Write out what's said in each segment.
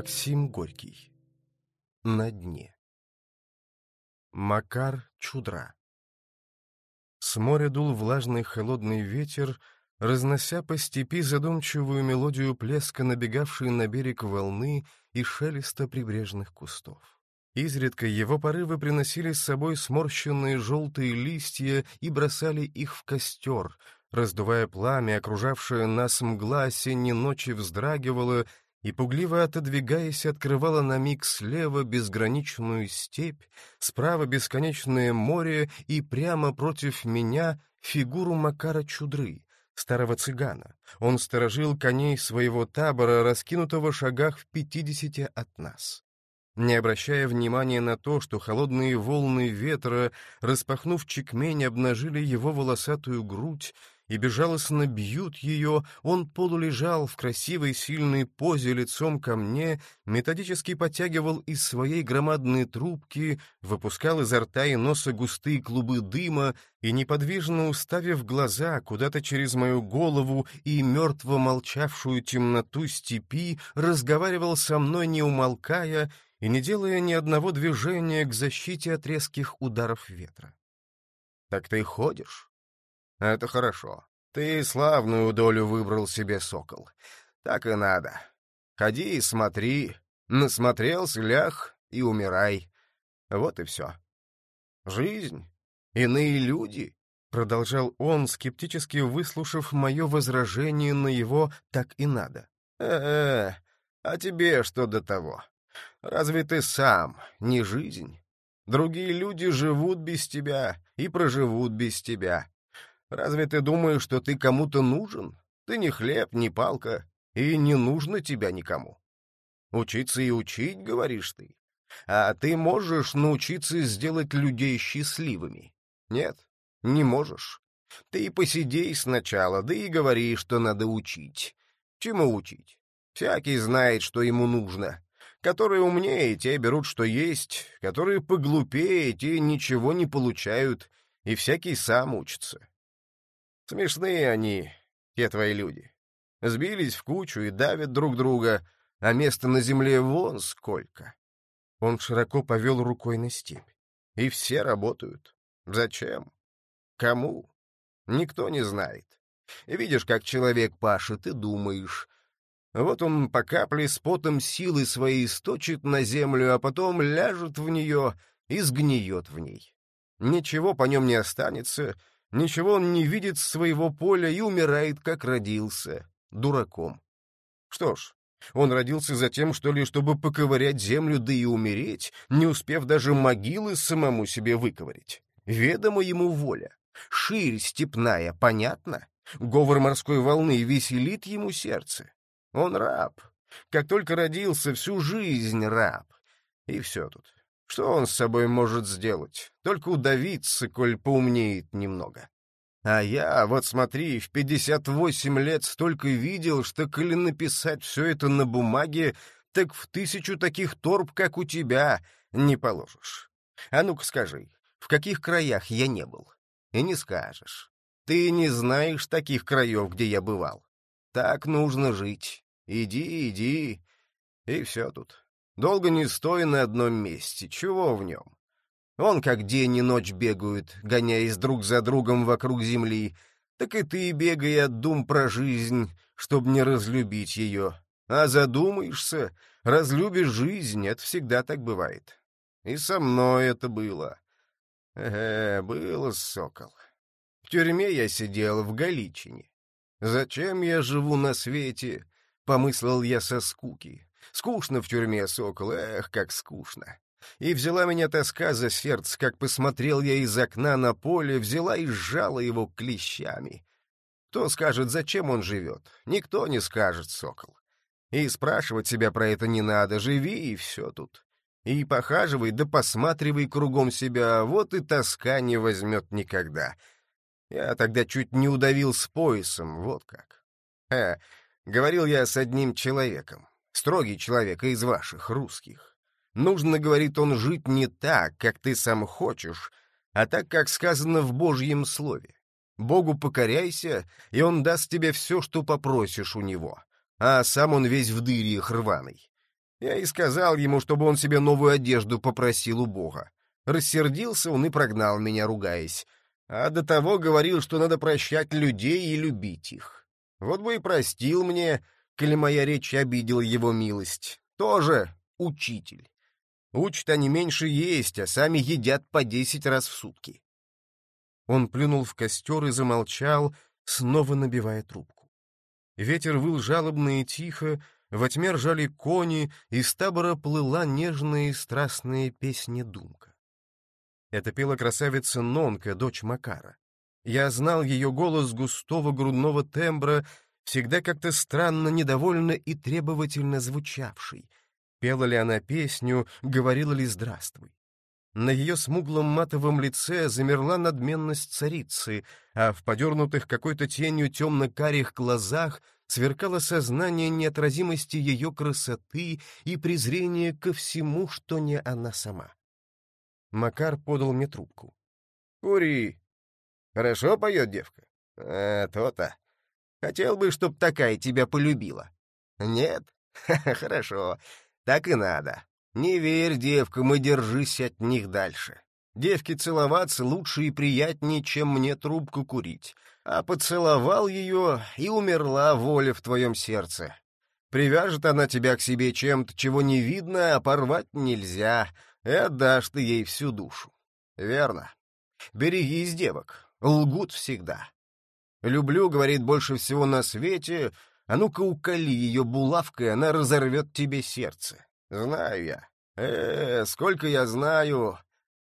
Максим Горький. На дне. Макар Чудра. С моря дул влажный холодный ветер, разнося по степи задумчивую мелодию плеска, набегавшей на берег волны и шелеста прибрежных кустов. Изредка его порывы приносили с собой сморщенные желтые листья и бросали их в костер, раздувая пламя, окружавшее нас мгла осенней ночи вздрагивала и, пугливо отодвигаясь, открывала на миг слева безграничную степь, справа бесконечное море и прямо против меня фигуру Макара Чудры, старого цыгана. Он сторожил коней своего табора, раскинутого в шагах в пятидесяти от нас. Не обращая внимания на то, что холодные волны ветра, распахнув чекмень, обнажили его волосатую грудь, и безжалостно бьют ее, он полулежал в красивой сильной позе лицом ко мне, методически подтягивал из своей громадной трубки, выпускал изо рта и носа густые клубы дыма и, неподвижно уставив глаза куда-то через мою голову и мертво молчавшую темноту степи, разговаривал со мной, не умолкая и не делая ни одного движения к защите от резких ударов ветра. «Так ты ходишь?» Это хорошо. Ты славную долю выбрал себе, сокол. Так и надо. Ходи и смотри. Насмотрелся, ляг и умирай. Вот и все. Жизнь. Иные люди. Продолжал он, скептически выслушав мое возражение на его «так и надо». «Э-э, а тебе что до того? Разве ты сам не жизнь? Другие люди живут без тебя и проживут без тебя. Разве ты думаешь, что ты кому-то нужен? Ты не хлеб, не палка, и не нужно тебя никому. Учиться и учить, говоришь ты. А ты можешь научиться сделать людей счастливыми? Нет, не можешь. Ты и посидей сначала, да и говори, что надо учить. Чему учить? Всякий знает, что ему нужно. Которые умнее, те берут, что есть, которые поглупее, те ничего не получают, и всякий сам учится. Смешные они, те твои люди. Сбились в кучу и давят друг друга, а места на земле вон сколько. Он широко повел рукой на степь. И все работают. Зачем? Кому? Никто не знает. Видишь, как человек пашет, и думаешь. Вот он по капле с потом силы своей сточит на землю, а потом ляжет в нее и сгниет в ней. Ничего по нем не останется, Ничего он не видит своего поля и умирает, как родился, дураком. Что ж, он родился за тем, что ли, чтобы поковырять землю, да и умереть, не успев даже могилы самому себе выковырять. Ведомо ему воля. Ширь степная, понятно? Говор морской волны веселит ему сердце. Он раб. Как только родился, всю жизнь раб. И все тут. Что он с собой может сделать? Только удавиться, коль поумнеет немного. А я, вот смотри, в пятьдесят восемь лет столько видел, что коли написать все это на бумаге, так в тысячу таких торб, как у тебя, не положишь. А ну-ка скажи, в каких краях я не был? И не скажешь. Ты не знаешь таких краев, где я бывал. Так нужно жить. Иди, иди. И все тут. Долго не стой на одном месте. Чего в нем? Он как день и ночь бегают, гоняясь друг за другом вокруг земли. Так и ты бегай от дум про жизнь, чтобы не разлюбить ее. А задумаешься, разлюбишь жизнь, это всегда так бывает. И со мной это было. Э, было, сокол. В тюрьме я сидел в Галичине. Зачем я живу на свете? Помыслил я со скуки. Скучно в тюрьме, сокол, эх, как скучно. И взяла меня тоска за сердце, как посмотрел я из окна на поле, взяла и сжала его клещами. Кто скажет, зачем он живет? Никто не скажет, сокол. И спрашивать себя про это не надо, живи, и все тут. И похаживай, да посматривай кругом себя, вот и тоска не возьмет никогда. Я тогда чуть не удавил с поясом, вот как. Э, говорил я с одним человеком. Строгий человек из ваших, русских. Нужно, говорит он, жить не так, как ты сам хочешь, а так, как сказано в Божьем Слове. Богу покоряйся, и он даст тебе все, что попросишь у него, а сам он весь в дыре рваный. Я и сказал ему, чтобы он себе новую одежду попросил у Бога. Рассердился он и прогнал меня, ругаясь. А до того говорил, что надо прощать людей и любить их. Вот бы и простил мне, коли моя речь обидела его милость. Тоже учитель. Учат они меньше есть, а сами едят по десять раз в сутки. Он плюнул в костер и замолчал, снова набивая трубку. Ветер выл жалобно и тихо, во тьме ржали кони, из табора плыла нежная и страстная песня думка. Это пела красавица Нонка, дочь Макара. Я знал ее голос густого грудного тембра, всегда как-то странно, недовольно и требовательно звучавший. Пела ли она песню, говорила ли «здравствуй». На ее смуглом матовом лице замерла надменность царицы, а в подернутых какой-то тенью темно-карих глазах сверкало сознание неотразимости ее красоты и презрение ко всему, что не она сама. Макар подал мне трубку. «Кури! Хорошо поет девка?» «А, то-то. Хотел бы, чтоб такая тебя полюбила». «Нет? Хорошо. Так и надо. Не верь девкам и держись от них дальше. Девки целоваться лучше и приятнее, чем мне трубку курить. А поцеловал ее, и умерла воля в твоем сердце. Привяжет она тебя к себе чем-то, чего не видно, а порвать нельзя, и отдашь ты ей всю душу. Верно. Берегись девок, лгут всегда. Люблю, говорит, больше всего на свете, а ну-ка уколи ее булавкой, она разорвет тебе сердце. Знаю я. Э, сколько я знаю.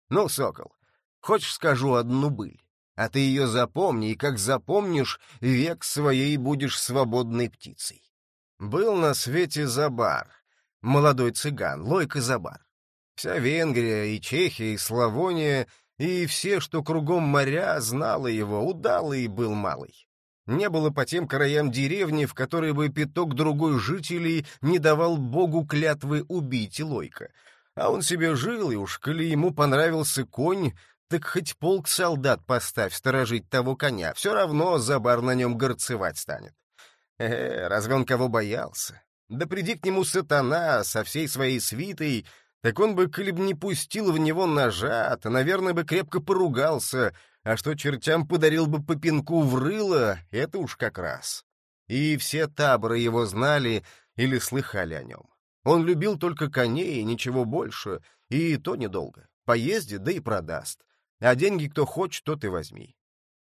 Ну, сокол, хочешь скажу одну быль? А ты ее запомни, и как запомнишь, век своей будешь свободной птицей. Был на свете Забар, молодой цыган, Лойка Забар. Вся Венгрия и Чехия, и Славония, и все, что кругом моря, знало его, удалый был малый. Не было по тем краям деревни, в которой бы пяток другой жителей не давал богу клятвы убить Лойка. А он себе жил, и уж коли ему понравился конь, так хоть полк солдат поставь сторожить того коня, все равно забар на нем горцевать станет. Э, разве он кого боялся? Да приди к нему сатана со всей своей свитой, так он бы, коли бы не пустил в него ножа, то, наверное, бы крепко поругался, а что чертям подарил бы по пинку в рыло, это уж как раз. И все таборы его знали или слыхали о нем. Он любил только коней и ничего больше, и то недолго. Поездит, да и продаст. А деньги кто хочет, тот и возьми.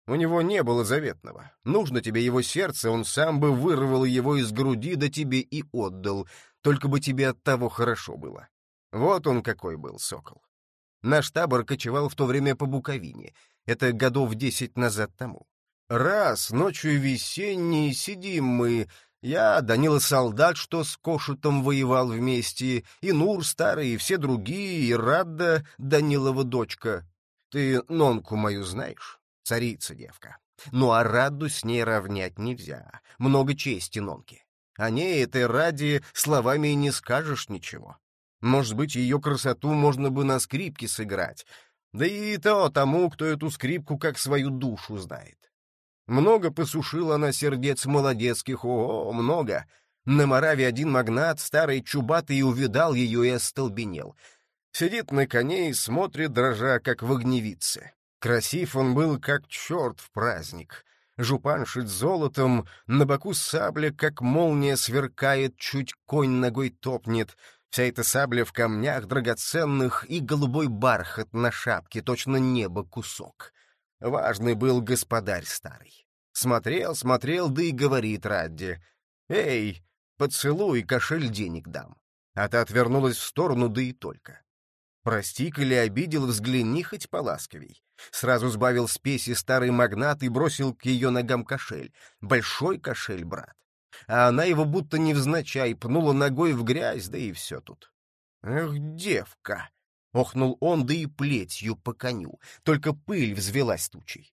У него не было заветного. Нужно тебе его сердце, он сам бы вырвал его из груди, да тебе и отдал, только бы тебе от того хорошо было. Вот он какой был, сокол. Наш табор кочевал в то время по Буковине. Это годов десять назад тому. Раз, ночью весенней, сидим мы, я, Данила солдат, что с Кошутом воевал вместе, и Нур старый, и все другие, и Радда, Данилова дочка. Ты Нонку мою знаешь? Царица девка. Ну а Радду с ней равнять нельзя. Много чести Нонки. О ней этой ради словами не скажешь ничего. Может быть, ее красоту можно бы на скрипке сыграть. Да и то тому, кто эту скрипку как свою душу знает. Много посушила она сердец молодецких, о, много. На Мораве один магнат, старый чубатый, увидал ее и остолбенел. Сидит на коне и смотрит, дрожа, как в огневице. Красив он был, как черт в праздник. Жупан шит золотом, на боку сабля, как молния, сверкает, чуть конь ногой топнет — Вся эта сабля в камнях драгоценных и голубой бархат на шапке, точно небо кусок. Важный был господарь старый. Смотрел, смотрел, да и говорит Радди. «Эй, поцелуй, кошель денег дам». А та отвернулась в сторону, да и только. Прости, коли обидел, взгляни хоть поласковей. Сразу сбавил спеси старый магнат и бросил к ее ногам кошель. Большой кошель, брат а она его будто невзначай пнула ногой в грязь, да и все тут. «Эх, девка!» — охнул он, да и плетью по коню, только пыль взвелась тучей.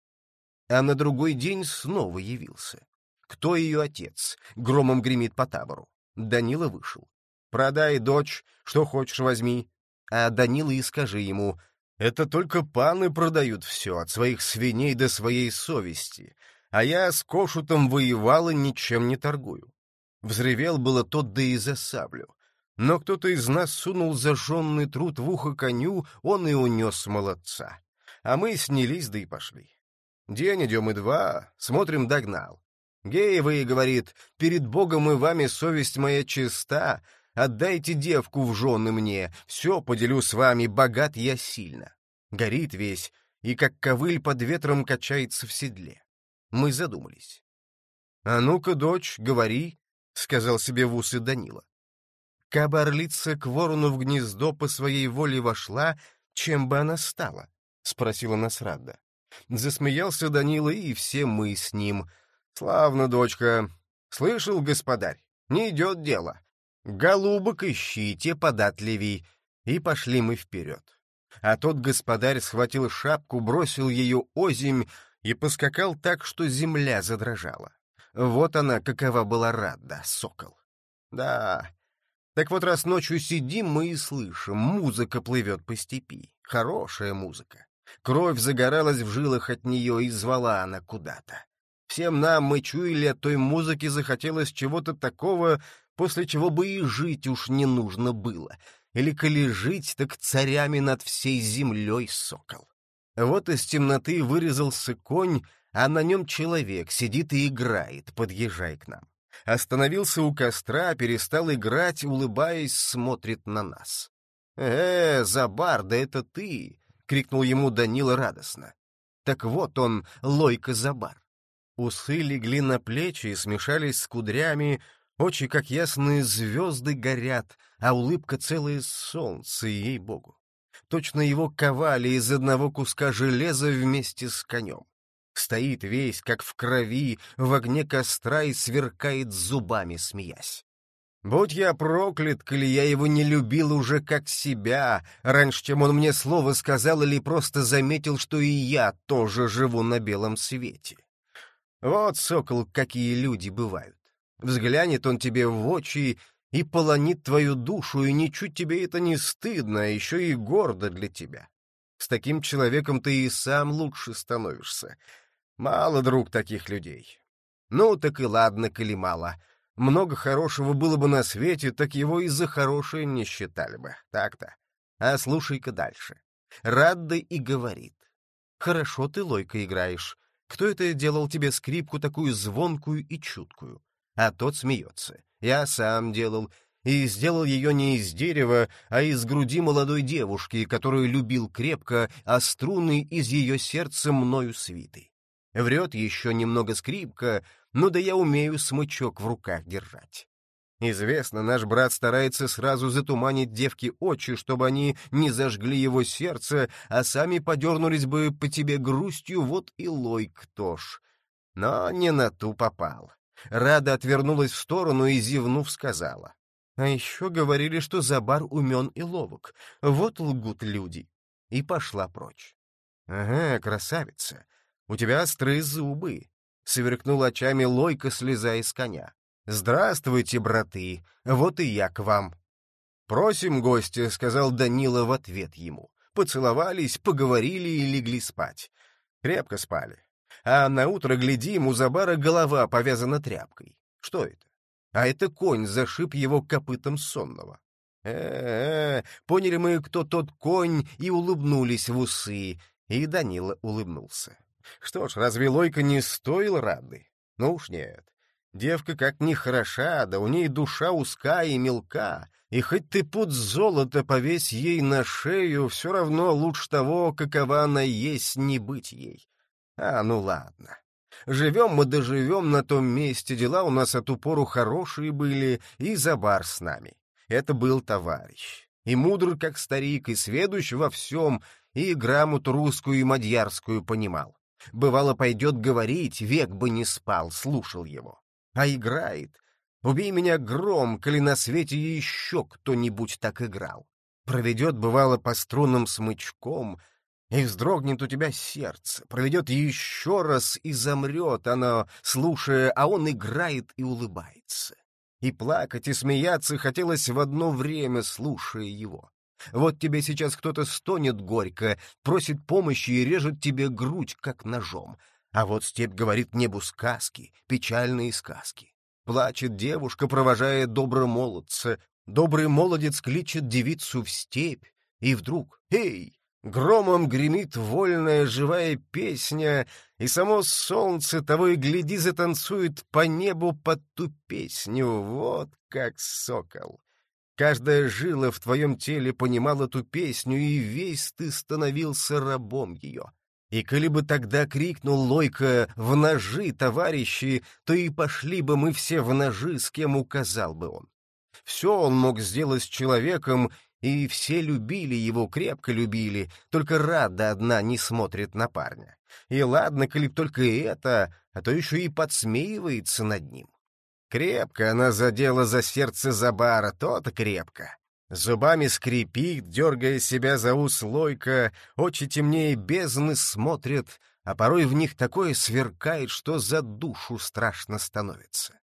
А на другой день снова явился. Кто ее отец? Громом гремит по табору. Данила вышел. «Продай, дочь, что хочешь возьми». А Данила и скажи ему, «Это только паны продают все, от своих свиней до своей совести, а я с Кошутом воевал и ничем не торгую. Взревел было тот да и за саблю. но кто-то из нас сунул зажженный труд в ухо коню, он и унес молодца. А мы снялись, да и пошли. День идем и два, смотрим, догнал. Геевый говорит, перед Богом и вами совесть моя чиста, отдайте девку в жены мне, все поделю с вами, богат я сильно. Горит весь, и как ковыль под ветром качается в седле. Мы задумались. — А ну-ка, дочь, говори, — сказал себе в усы Данила. Кабы орлица к ворону в гнездо по своей воле вошла, чем бы она стала? — спросила Насрадда. Засмеялся Данила, и все мы с ним. Славно, дочка. Слышал, господарь, не идет дело. Голубок ищите податливей. И пошли мы вперед. А тот господарь схватил шапку, бросил ее озимь и поскакал так, что земля задрожала. Вот она, какова была рада, сокол. Да, так вот раз ночью сидим мы и слышим, музыка плывет по степи. Хорошая музыка. Кровь загоралась в жилах от нее, и звала она куда-то. Всем нам, мы чуяли, от той музыки захотелось чего-то такого, после чего бы и жить уж не нужно было. Или коли жить, так царями над всей землей сокол. Вот из темноты вырезался конь, а на нем человек сидит и играет, подъезжай к нам. Остановился у костра, перестал играть, улыбаясь, смотрит на нас. «Э, Забар, да это ты! крикнул ему Данила радостно. Так вот он, Лойка Забар. Усы легли на плечи и смешались с кудрями, очи, как ясные звезды, горят, а улыбка целое солнце, ей-богу. Точно его ковали из одного куска железа вместе с конем. Стоит весь, как в крови, в огне костра и сверкает зубами, смеясь. Будь я проклят, коли я его не любил уже как себя, раньше, чем он мне слово сказал или просто заметил, что и я тоже живу на белом свете. Вот, сокол, какие люди бывают. Взглянет он тебе в очи и полонит твою душу, и ничуть тебе это не стыдно, а еще и гордо для тебя. С таким человеком ты и сам лучше становишься. Мало, друг, таких людей. Ну, так и ладно, коли мало — много хорошего было бы на свете, так его и за хорошее не считали бы. Так-то. А слушай-ка дальше. Радда и говорит. Хорошо ты, Лойка, играешь. Кто это делал тебе скрипку такую звонкую и чуткую? А тот смеется. Я сам делал. И сделал ее не из дерева, а из груди молодой девушки, которую любил крепко, а струны из ее сердца мною свиты. Врет еще немного скрипка, ну да я умею смычок в руках держать. Известно, наш брат старается сразу затуманить девке очи, чтобы они не зажгли его сердце, а сами подернулись бы по тебе грустью, вот и лой кто ж. Но не на ту попал. Рада отвернулась в сторону и, зевнув, сказала. А еще говорили, что Забар умен и ловок. Вот лгут люди. И пошла прочь. Ага, красавица, у тебя острые зубы. — сверкнул очами Лойка, слезая с коня. «Здравствуйте, браты! Вот и я к вам!» «Просим гостя», — сказал Данила в ответ ему. Поцеловались, поговорили и легли спать. Крепко спали. А на утро глядим, у Забара голова повязана тряпкой. Что это? А это конь зашиб его копытом сонного. Э-э-э, поняли мы, кто тот конь, и улыбнулись в усы, и Данила улыбнулся. Что ж, разве Лойка не стоил рады? Ну уж нет. Девка как ни хороша, да у ней душа узка и мелка, и хоть ты пуд золота повесь ей на шею, все равно лучше того, какова она есть, не быть ей. А, ну ладно. Живем мы доживем на том месте, дела у нас от упору хорошие были, и забар с нами. Это был товарищ. И мудр, как старик, и сведущ во всем, и грамоту русскую и мадьярскую понимал. Бывало, пойдет говорить, век бы не спал, слушал его. А играет. Убей меня гром, коли на свете еще кто-нибудь так играл. Проведет, бывало, по струнам смычком, и вздрогнет у тебя сердце. Проведет еще раз и замрет оно, слушая, а он играет и улыбается. И плакать, и смеяться хотелось в одно время, слушая его. Вот тебе сейчас кто-то стонет горько, просит помощи и режет тебе грудь, как ножом. А вот степь говорит небу сказки, печальные сказки. Плачет девушка, провожая добромолодца. Добрый молодец кличет девицу в степь, и вдруг «Эй!» Громом гремит вольная живая песня, и само солнце того и гляди затанцует по небу под ту песню, вот как сокол. Каждая жила в твоем теле понимала ту песню, и весь ты становился рабом ее. И коли бы тогда крикнул Лойка «В ножи, товарищи!», то и пошли бы мы все в ножи, с кем указал бы он. Все он мог сделать с человеком, и все любили его, крепко любили, только Рада одна не смотрит на парня. И ладно, коли только это, а то еще и подсмеивается над ним. Крепко она задела за сердце Забара, то-то крепко. Зубами скрипит, дергая себя за ус лойка, очи темнее бездны смотрят, а порой в них такое сверкает, что за душу страшно становится.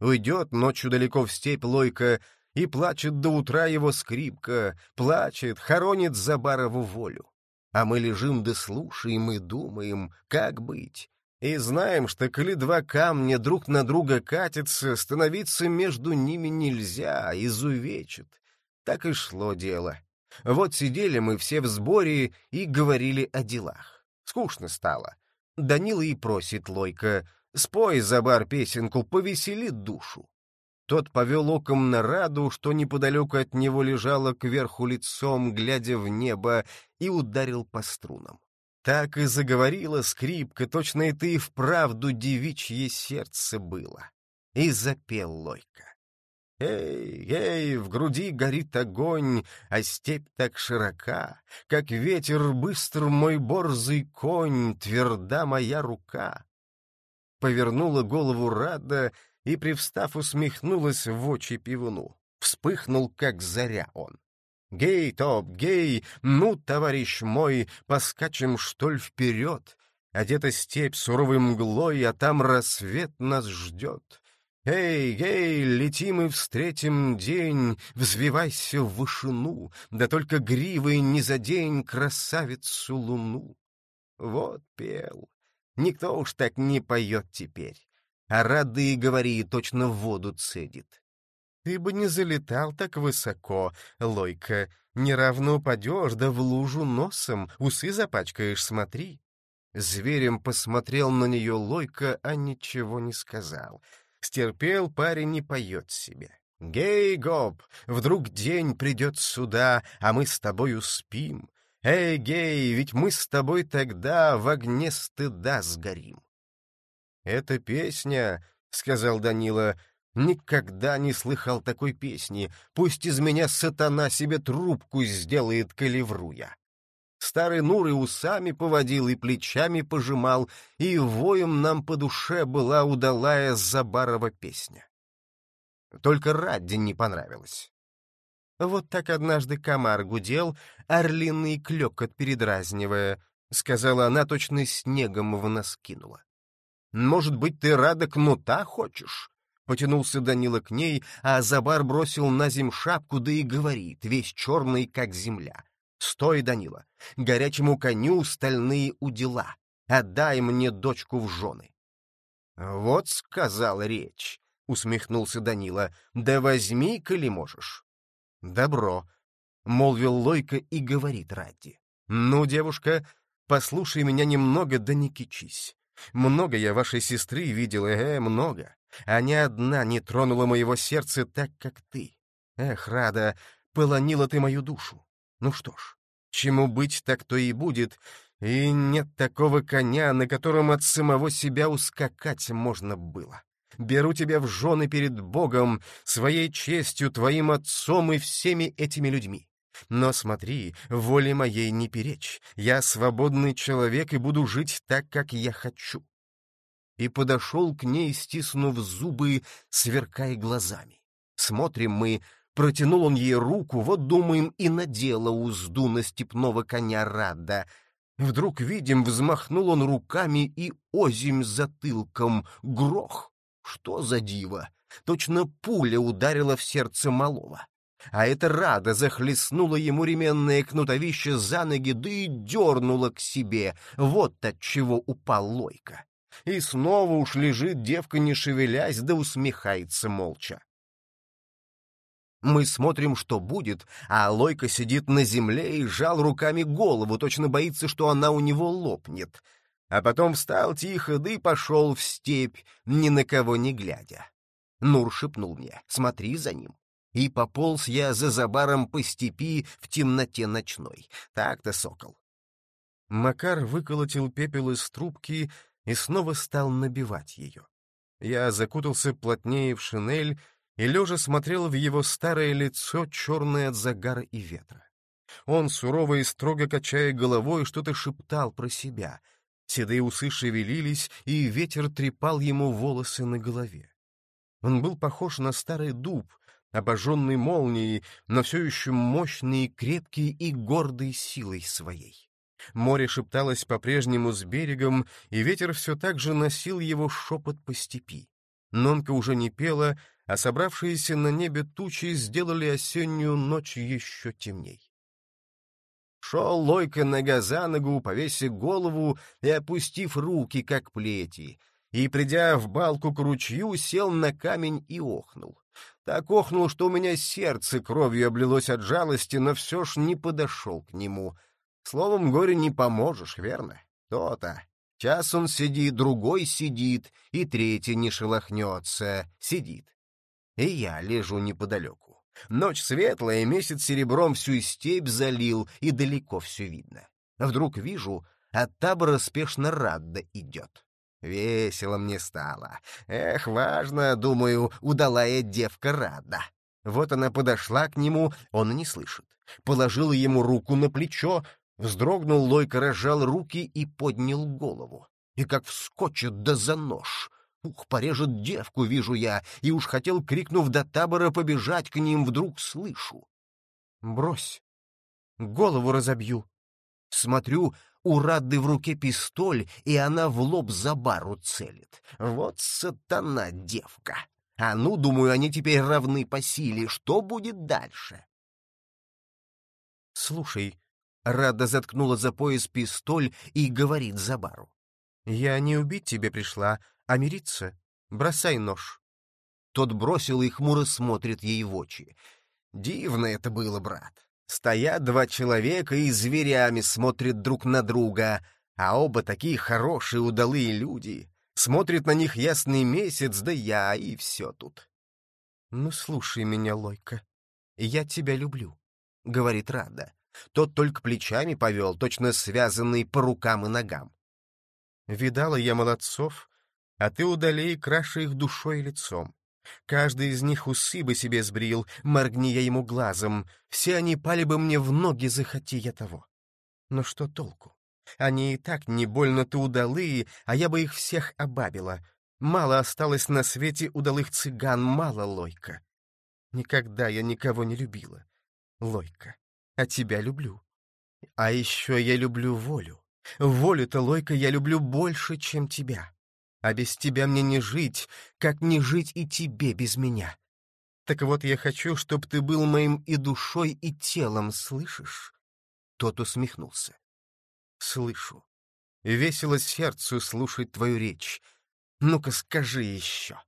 Уйдет ночью далеко в степь лойка, и плачет до утра его скрипка, плачет, хоронит Забарову волю. А мы лежим да слушаем и думаем, как быть. И знаем, что коли два камня друг на друга катятся, становиться между ними нельзя, изувечит. Так и шло дело. Вот сидели мы все в сборе и говорили о делах. Скучно стало. Данила и просит Лойка, спой за бар песенку, повесели душу. Тот повел оком на Раду, что неподалеку от него лежала кверху лицом, глядя в небо, и ударил по струнам. Так и заговорила скрипка, точно это и вправду девичье сердце было. И запел Лойка. Эй, эй, в груди горит огонь, а степь так широка, Как ветер быстр мой борзый конь, тверда моя рука. Повернула голову Рада и, привстав, усмехнулась в очи пивуну. Вспыхнул, как заря он. «Гей, топ, гей! Ну, товарищ мой, поскачем, что ли, вперед! Одета степь суровой мглой, а там рассвет нас ждет. Эй, гей, летим и встретим день, взвивайся в вышину, да только гривой не задень красавицу луну!» Вот пел. Никто уж так не поет теперь а рады и говори, точно в воду цедит. Ты бы не залетал так высоко, Лойка, неравно упадешь, да в лужу носом, усы запачкаешь, смотри. Зверем посмотрел на нее Лойка, а ничего не сказал. Стерпел, парень не поет себе. «Гей, гоп, вдруг день придет сюда, а мы с тобою спим. Эй, гей, ведь мы с тобой тогда в огне стыда сгорим». «Эта песня», — сказал Данила, — «никогда не слыхал такой песни. Пусть из меня сатана себе трубку сделает, калевруя». Старый Нур и усами поводил, и плечами пожимал, и воем нам по душе была удалая Забарова песня. Только Радди не понравилось. Вот так однажды комар гудел, орлиный клёкот передразнивая, — сказала она, точно снегом в нас кинула. Может быть, ты рада кнута хочешь?» Потянулся Данила к ней, а Забар бросил на зем шапку, да и говорит, весь черный, как земля. «Стой, Данила! Горячему коню стальные удила! Отдай мне дочку в жены!» «Вот сказал речь!» — усмехнулся Данила. «Да возьми, коли можешь!» «Добро!» — молвил Лойка и говорит Радди. «Ну, девушка, послушай меня немного, да не кичись. Много я вашей сестры видел, э, много. А ни одна не тронула моего сердца так, как ты. Эх, Рада, полонила ты мою душу. Ну что ж, чему быть, так то и будет, и нет такого коня, на котором от самого себя ускакать можно было. Беру тебя в жены перед Богом, своей честью, твоим отцом и всеми этими людьми. Но смотри, воле моей не перечь. Я свободный человек и буду жить так, как я хочу. И подошел к ней, стиснув зубы, сверкая глазами. Смотрим мы, протянул он ей руку, вот, думаем, и надела узду на степного коня Рада. Вдруг видим, взмахнул он руками и озимь затылком. Грох! Что за диво! Точно пуля ударила в сердце малого а эта рада захлестнула ему ременное кнутовище за ноги, да и дернула к себе. Вот от чего упал Лойка. И снова уж лежит девка, не шевелясь, да усмехается молча. Мы смотрим, что будет, а Лойка сидит на земле и жал руками голову, точно боится, что она у него лопнет. А потом встал тихо, да и пошел в степь, ни на кого не глядя. Нур шепнул мне, смотри за ним. И пополз я за забаром по степи в темноте ночной. Так-то, сокол. Макар выколотил пепел из трубки и снова стал набивать ее. Я закутался плотнее в шинель и лежа смотрел в его старое лицо, черное от загара и ветра. Он, сурово и строго качая головой, что-то шептал про себя. Седые усы шевелились, и ветер трепал ему волосы на голове. Он был похож на старый дуб, обожженный молнией, но все еще мощный крепкий и гордый силой своей. Море шепталось по-прежнему с берегом, и ветер все так же носил его шепот по степи. Нонка уже не пела, а собравшиеся на небе тучи сделали осеннюю ночь еще темней. Шел Лойка нога за ногу, повесив голову и опустив руки, как плети, и, придя в балку к ручью, сел на камень и охнул. Так охнул, что у меня сердце кровью облилось от жалости, но все ж не подошел к нему. Словом, горе не поможешь, верно? То-то. Час он сидит, другой сидит, и третий не шелохнется, сидит. И я лежу неподалеку. Ночь светлая, месяц серебром всю степь залил, и далеко все видно. Вдруг вижу, от табора спешно Радда идет. Весело мне стало. Эх, важно, думаю, удалая девка Радда. Вот она подошла к нему, он не слышит. Положила ему руку на плечо, Вздрогнул Лойка, разжал руки и поднял голову. И как вскочит да за нож. Ух, порежет девку, вижу я, и уж хотел, крикнув до табора, побежать к ним, вдруг слышу. Брось, голову разобью. Смотрю, у Рады в руке пистоль, и она в лоб за бару целит. Вот сатана девка. А ну, думаю, они теперь равны по силе. Что будет дальше? Слушай, Рада заткнула за пояс пистоль и говорит Забару. «Я не убить тебе пришла, а мириться. Бросай нож». Тот бросил и хмуро смотрит ей в очи. Дивно это было, брат. Стоят два человека и зверями смотрят друг на друга, а оба такие хорошие, удалые люди. Смотрит на них ясный месяц, да я, и все тут. «Ну, слушай меня, Лойка, я тебя люблю», — говорит Рада. Тот только плечами повел, точно связанный по рукам и ногам. Видала я молодцов, а ты удалей краше их душой и лицом. Каждый из них усы бы себе сбрил, моргни я ему глазом, все они пали бы мне в ноги, захоти я того. Но что толку? Они и так не больно-то удалые, а я бы их всех обабила. Мало осталось на свете удалых цыган, мало лойка. Никогда я никого не любила. Лойка а тебя люблю. А еще я люблю волю. Волю-то, Лойка, я люблю больше, чем тебя. А без тебя мне не жить, как не жить и тебе без меня. Так вот, я хочу, чтоб ты был моим и душой, и телом, слышишь?» Тот усмехнулся. «Слышу. Весело сердцу слушать твою речь. Ну-ка, скажи еще».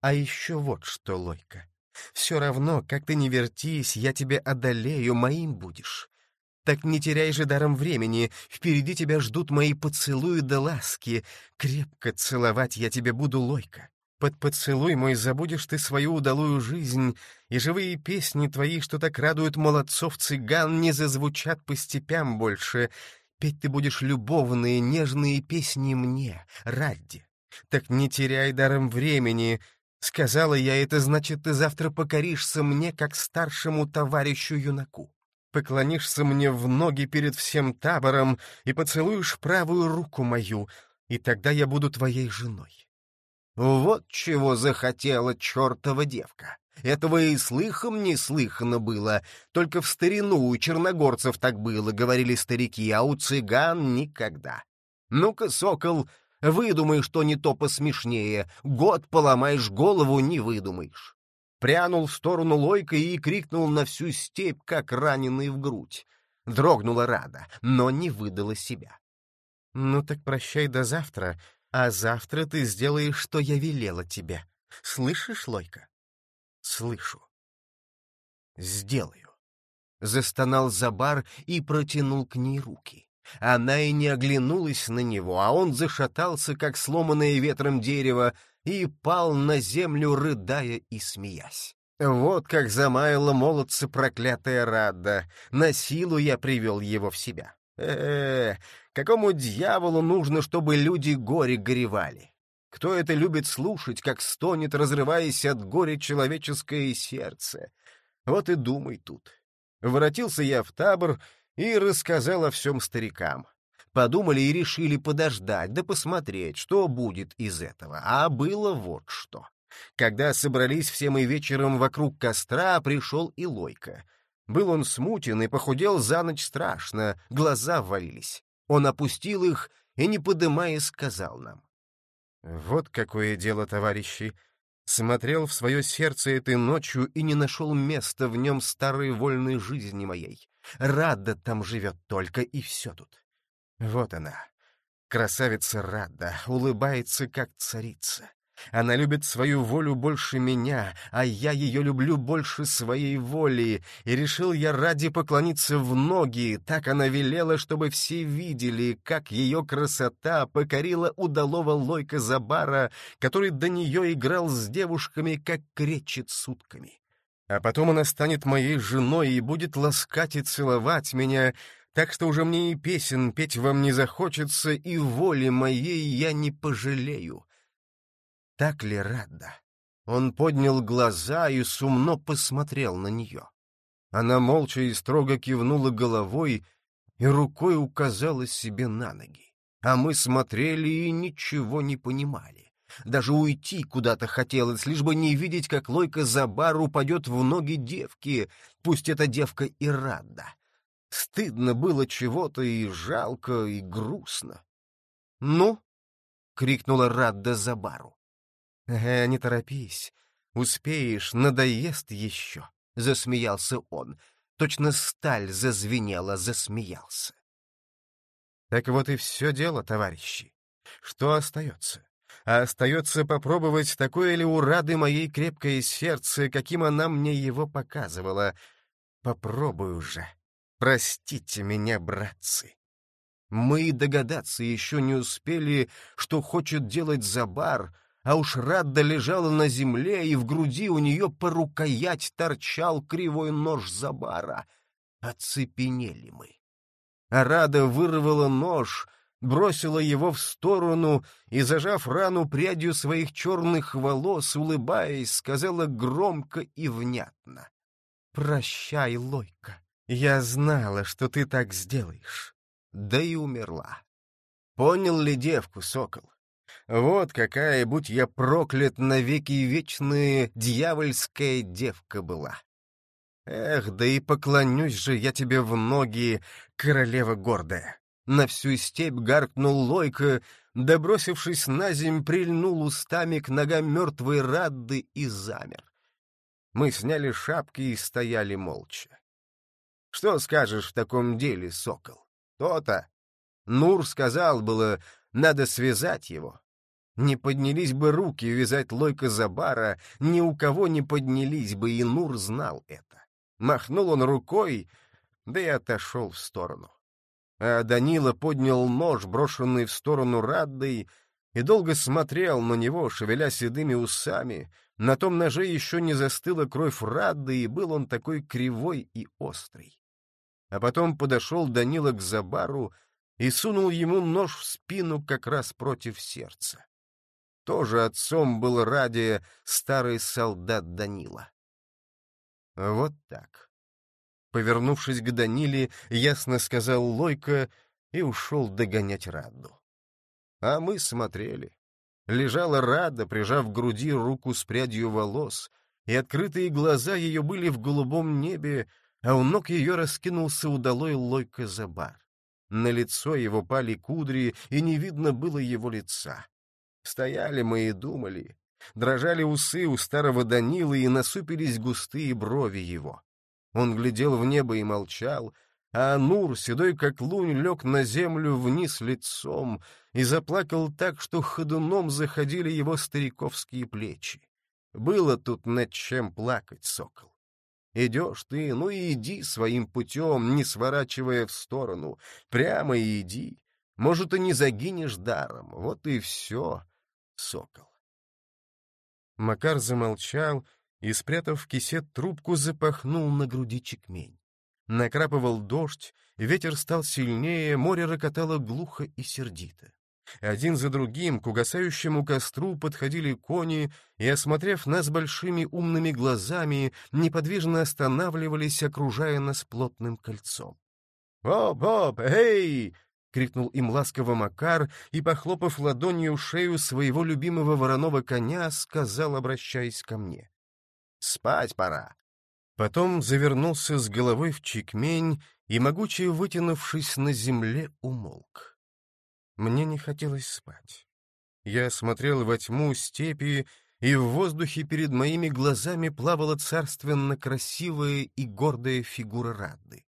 «А еще вот что, Лойка. Все равно, как ты не вертись, я тебя одолею, моим будешь. Так не теряй же даром времени, впереди тебя ждут мои поцелуи да ласки. Крепко целовать я тебе буду, Лойка. Под поцелуй мой забудешь ты свою удалую жизнь, и живые песни твои, что так радуют молодцов-цыган, не зазвучат по степям больше. Петь ты будешь любовные, нежные песни мне, ради. Так не теряй даром времени, Сказала я, это значит, ты завтра покоришься мне, как старшему товарищу-юнаку. Поклонишься мне в ноги перед всем табором и поцелуешь правую руку мою, и тогда я буду твоей женой. Вот чего захотела чертова девка. Этого и слыхом не слыхано было. Только в старину у черногорцев так было, говорили старики, а у цыган никогда. Ну-ка, сокол, Выдумай, что не то посмешнее. Год поломаешь голову, не выдумаешь. Прянул в сторону лойка и крикнул на всю степь, как раненый в грудь. Дрогнула рада, но не выдала себя. «Ну так прощай до завтра, а завтра ты сделаешь, что я велела тебе. Слышишь, Лойка?» «Слышу. сделаю. Застонал Забар и протянул к ней руки. Она и не оглянулась на него, а он зашатался, как сломанное ветром дерево, и пал на землю, рыдая и смеясь. Вот как замаяла молодца проклятая Рада. На силу я привел его в себя. Э, -э какому дьяволу нужно, чтобы люди горе горевали? Кто это любит слушать, как стонет, разрываясь от горя человеческое сердце? Вот и думай тут. Воротился я в табор и рассказал о всем старикам. Подумали и решили подождать, да посмотреть, что будет из этого. А было вот что. Когда собрались все мы вечером вокруг костра, пришел и Лойка. Был он смутен и похудел за ночь страшно, глаза ввалились. Он опустил их и, не подымая, сказал нам. «Вот какое дело, товарищи! Смотрел в свое сердце этой ночью и не нашел места в нем старой вольной жизни моей. Рада там живет только, и все тут. Вот она, красавица Рада, улыбается, как царица. Она любит свою волю больше меня, а я ее люблю больше своей воли, и решил я ради поклониться в ноги, так она велела, чтобы все видели, как ее красота покорила удалого Лойка Забара, который до нее играл с девушками, как кречет сутками. А потом она станет моей женой и будет ласкать и целовать меня, так что уже мне и песен петь вам не захочется, и воли моей я не пожалею так ли Радда? Он поднял глаза и сумно посмотрел на нее. Она молча и строго кивнула головой и рукой указала себе на ноги. А мы смотрели и ничего не понимали. Даже уйти куда-то хотелось, лишь бы не видеть, как Лойка за бар упадет в ноги девки, пусть эта девка и рада. Стыдно было чего-то и жалко, и грустно. «Ну?» — крикнула Радда за бару. «Э, не торопись. Успеешь, надоест еще», — засмеялся он. Точно сталь зазвенела, засмеялся. Так вот и все дело, товарищи. Что остается? А остается попробовать, такое ли у Рады моей крепкое сердце, каким она мне его показывала. Попробую же. Простите меня, братцы. Мы догадаться еще не успели, что хочет делать Забар, а уж Радда лежала на земле, и в груди у нее по рукоять торчал кривой нож Забара. Оцепенели мы. А Рада вырвала нож, бросила его в сторону и, зажав рану прядью своих черных волос, улыбаясь, сказала громко и внятно. «Прощай, Лойка, я знала, что ты так сделаешь». Да и умерла. Понял ли девку, сокол? Вот какая, будь я проклят, навеки вечные, дьявольская девка была. Эх, да и поклонюсь же я тебе в ноги, королева гордая. На всю степь гаркнул Лойка, да, бросившись на земь, прильнул устами к ногам мертвой Радды и замер. Мы сняли шапки и стояли молча. Что скажешь в таком деле, сокол? То-то. Нур сказал было, надо связать его. Не поднялись бы руки вязать Лойка Забара, ни у кого не поднялись бы, и Нур знал это. Махнул он рукой, да и отошел в сторону. А Данила поднял нож, брошенный в сторону Раддой, и долго смотрел на него, шевеля седыми усами. На том ноже еще не застыла кровь Радды, и был он такой кривой и острый. А потом подошел Данила к Забару и сунул ему нож в спину как раз против сердца. Тоже отцом был ради старый солдат Данила. Вот так. Повернувшись к Даниле, ясно сказал Лойка и ушел догонять Раду. А мы смотрели. Лежала Рада, прижав к груди руку с прядью волос, и открытые глаза ее были в голубом небе, а у ног ее раскинулся удалой Лойка Забар. На лицо его пали кудри, и не видно было его лица. Стояли мы и думали. Дрожали усы у старого Данилы и насупились густые брови его. Он глядел в небо и молчал, а Нур, седой как лунь, лег на землю вниз лицом и заплакал так, что ходуном заходили его стариковские плечи. Было тут над чем плакать, сокол. Идешь ты, ну и иди своим путем, не сворачивая в сторону. Прямо и иди. Может, и не загинешь даром. Вот и все, сокол. Макар замолчал и, спрятав в кисет трубку, запахнул на груди чекмень. Накрапывал дождь, ветер стал сильнее, море рокотало глухо и сердито. Один за другим к угасающему костру подходили кони и, осмотрев нас большими умными глазами, неподвижно останавливались, окружая нас плотным кольцом. «Оп-оп, эй!» — крикнул им ласково Макар и, похлопав ладонью шею своего любимого вороного коня, сказал, обращаясь ко мне. «Спать пора». Потом завернулся с головой в чекмень и, могуче вытянувшись на земле, умолк. Мне не хотелось спать. Я смотрел во тьму степи, и в воздухе перед моими глазами плавала царственно красивая и гордая фигура Радды.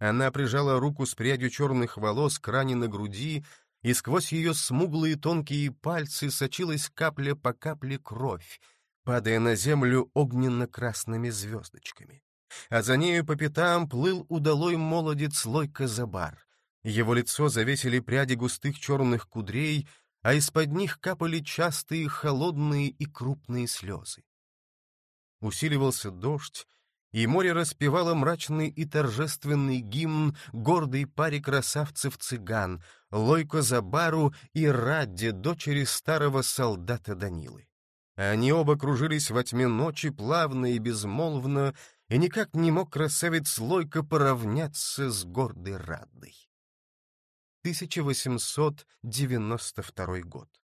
Она прижала руку с прядью черных волос к ране на груди, и сквозь ее смуглые тонкие пальцы сочилась капля по капле кровь, падая на землю огненно-красными звездочками. А за нею по пятам плыл удалой молодец Лойка Забар. Его лицо завесили пряди густых черных кудрей, а из-под них капали частые, холодные и крупные слезы. Усиливался дождь, и море распевало мрачный и торжественный гимн гордой паре красавцев-цыган, Лойко Забару и Радде, дочери старого солдата Данилы. Они оба кружились во тьме ночи плавно и безмолвно, и никак не мог красавец Лойко поравняться с гордой Раддой. 1892 год.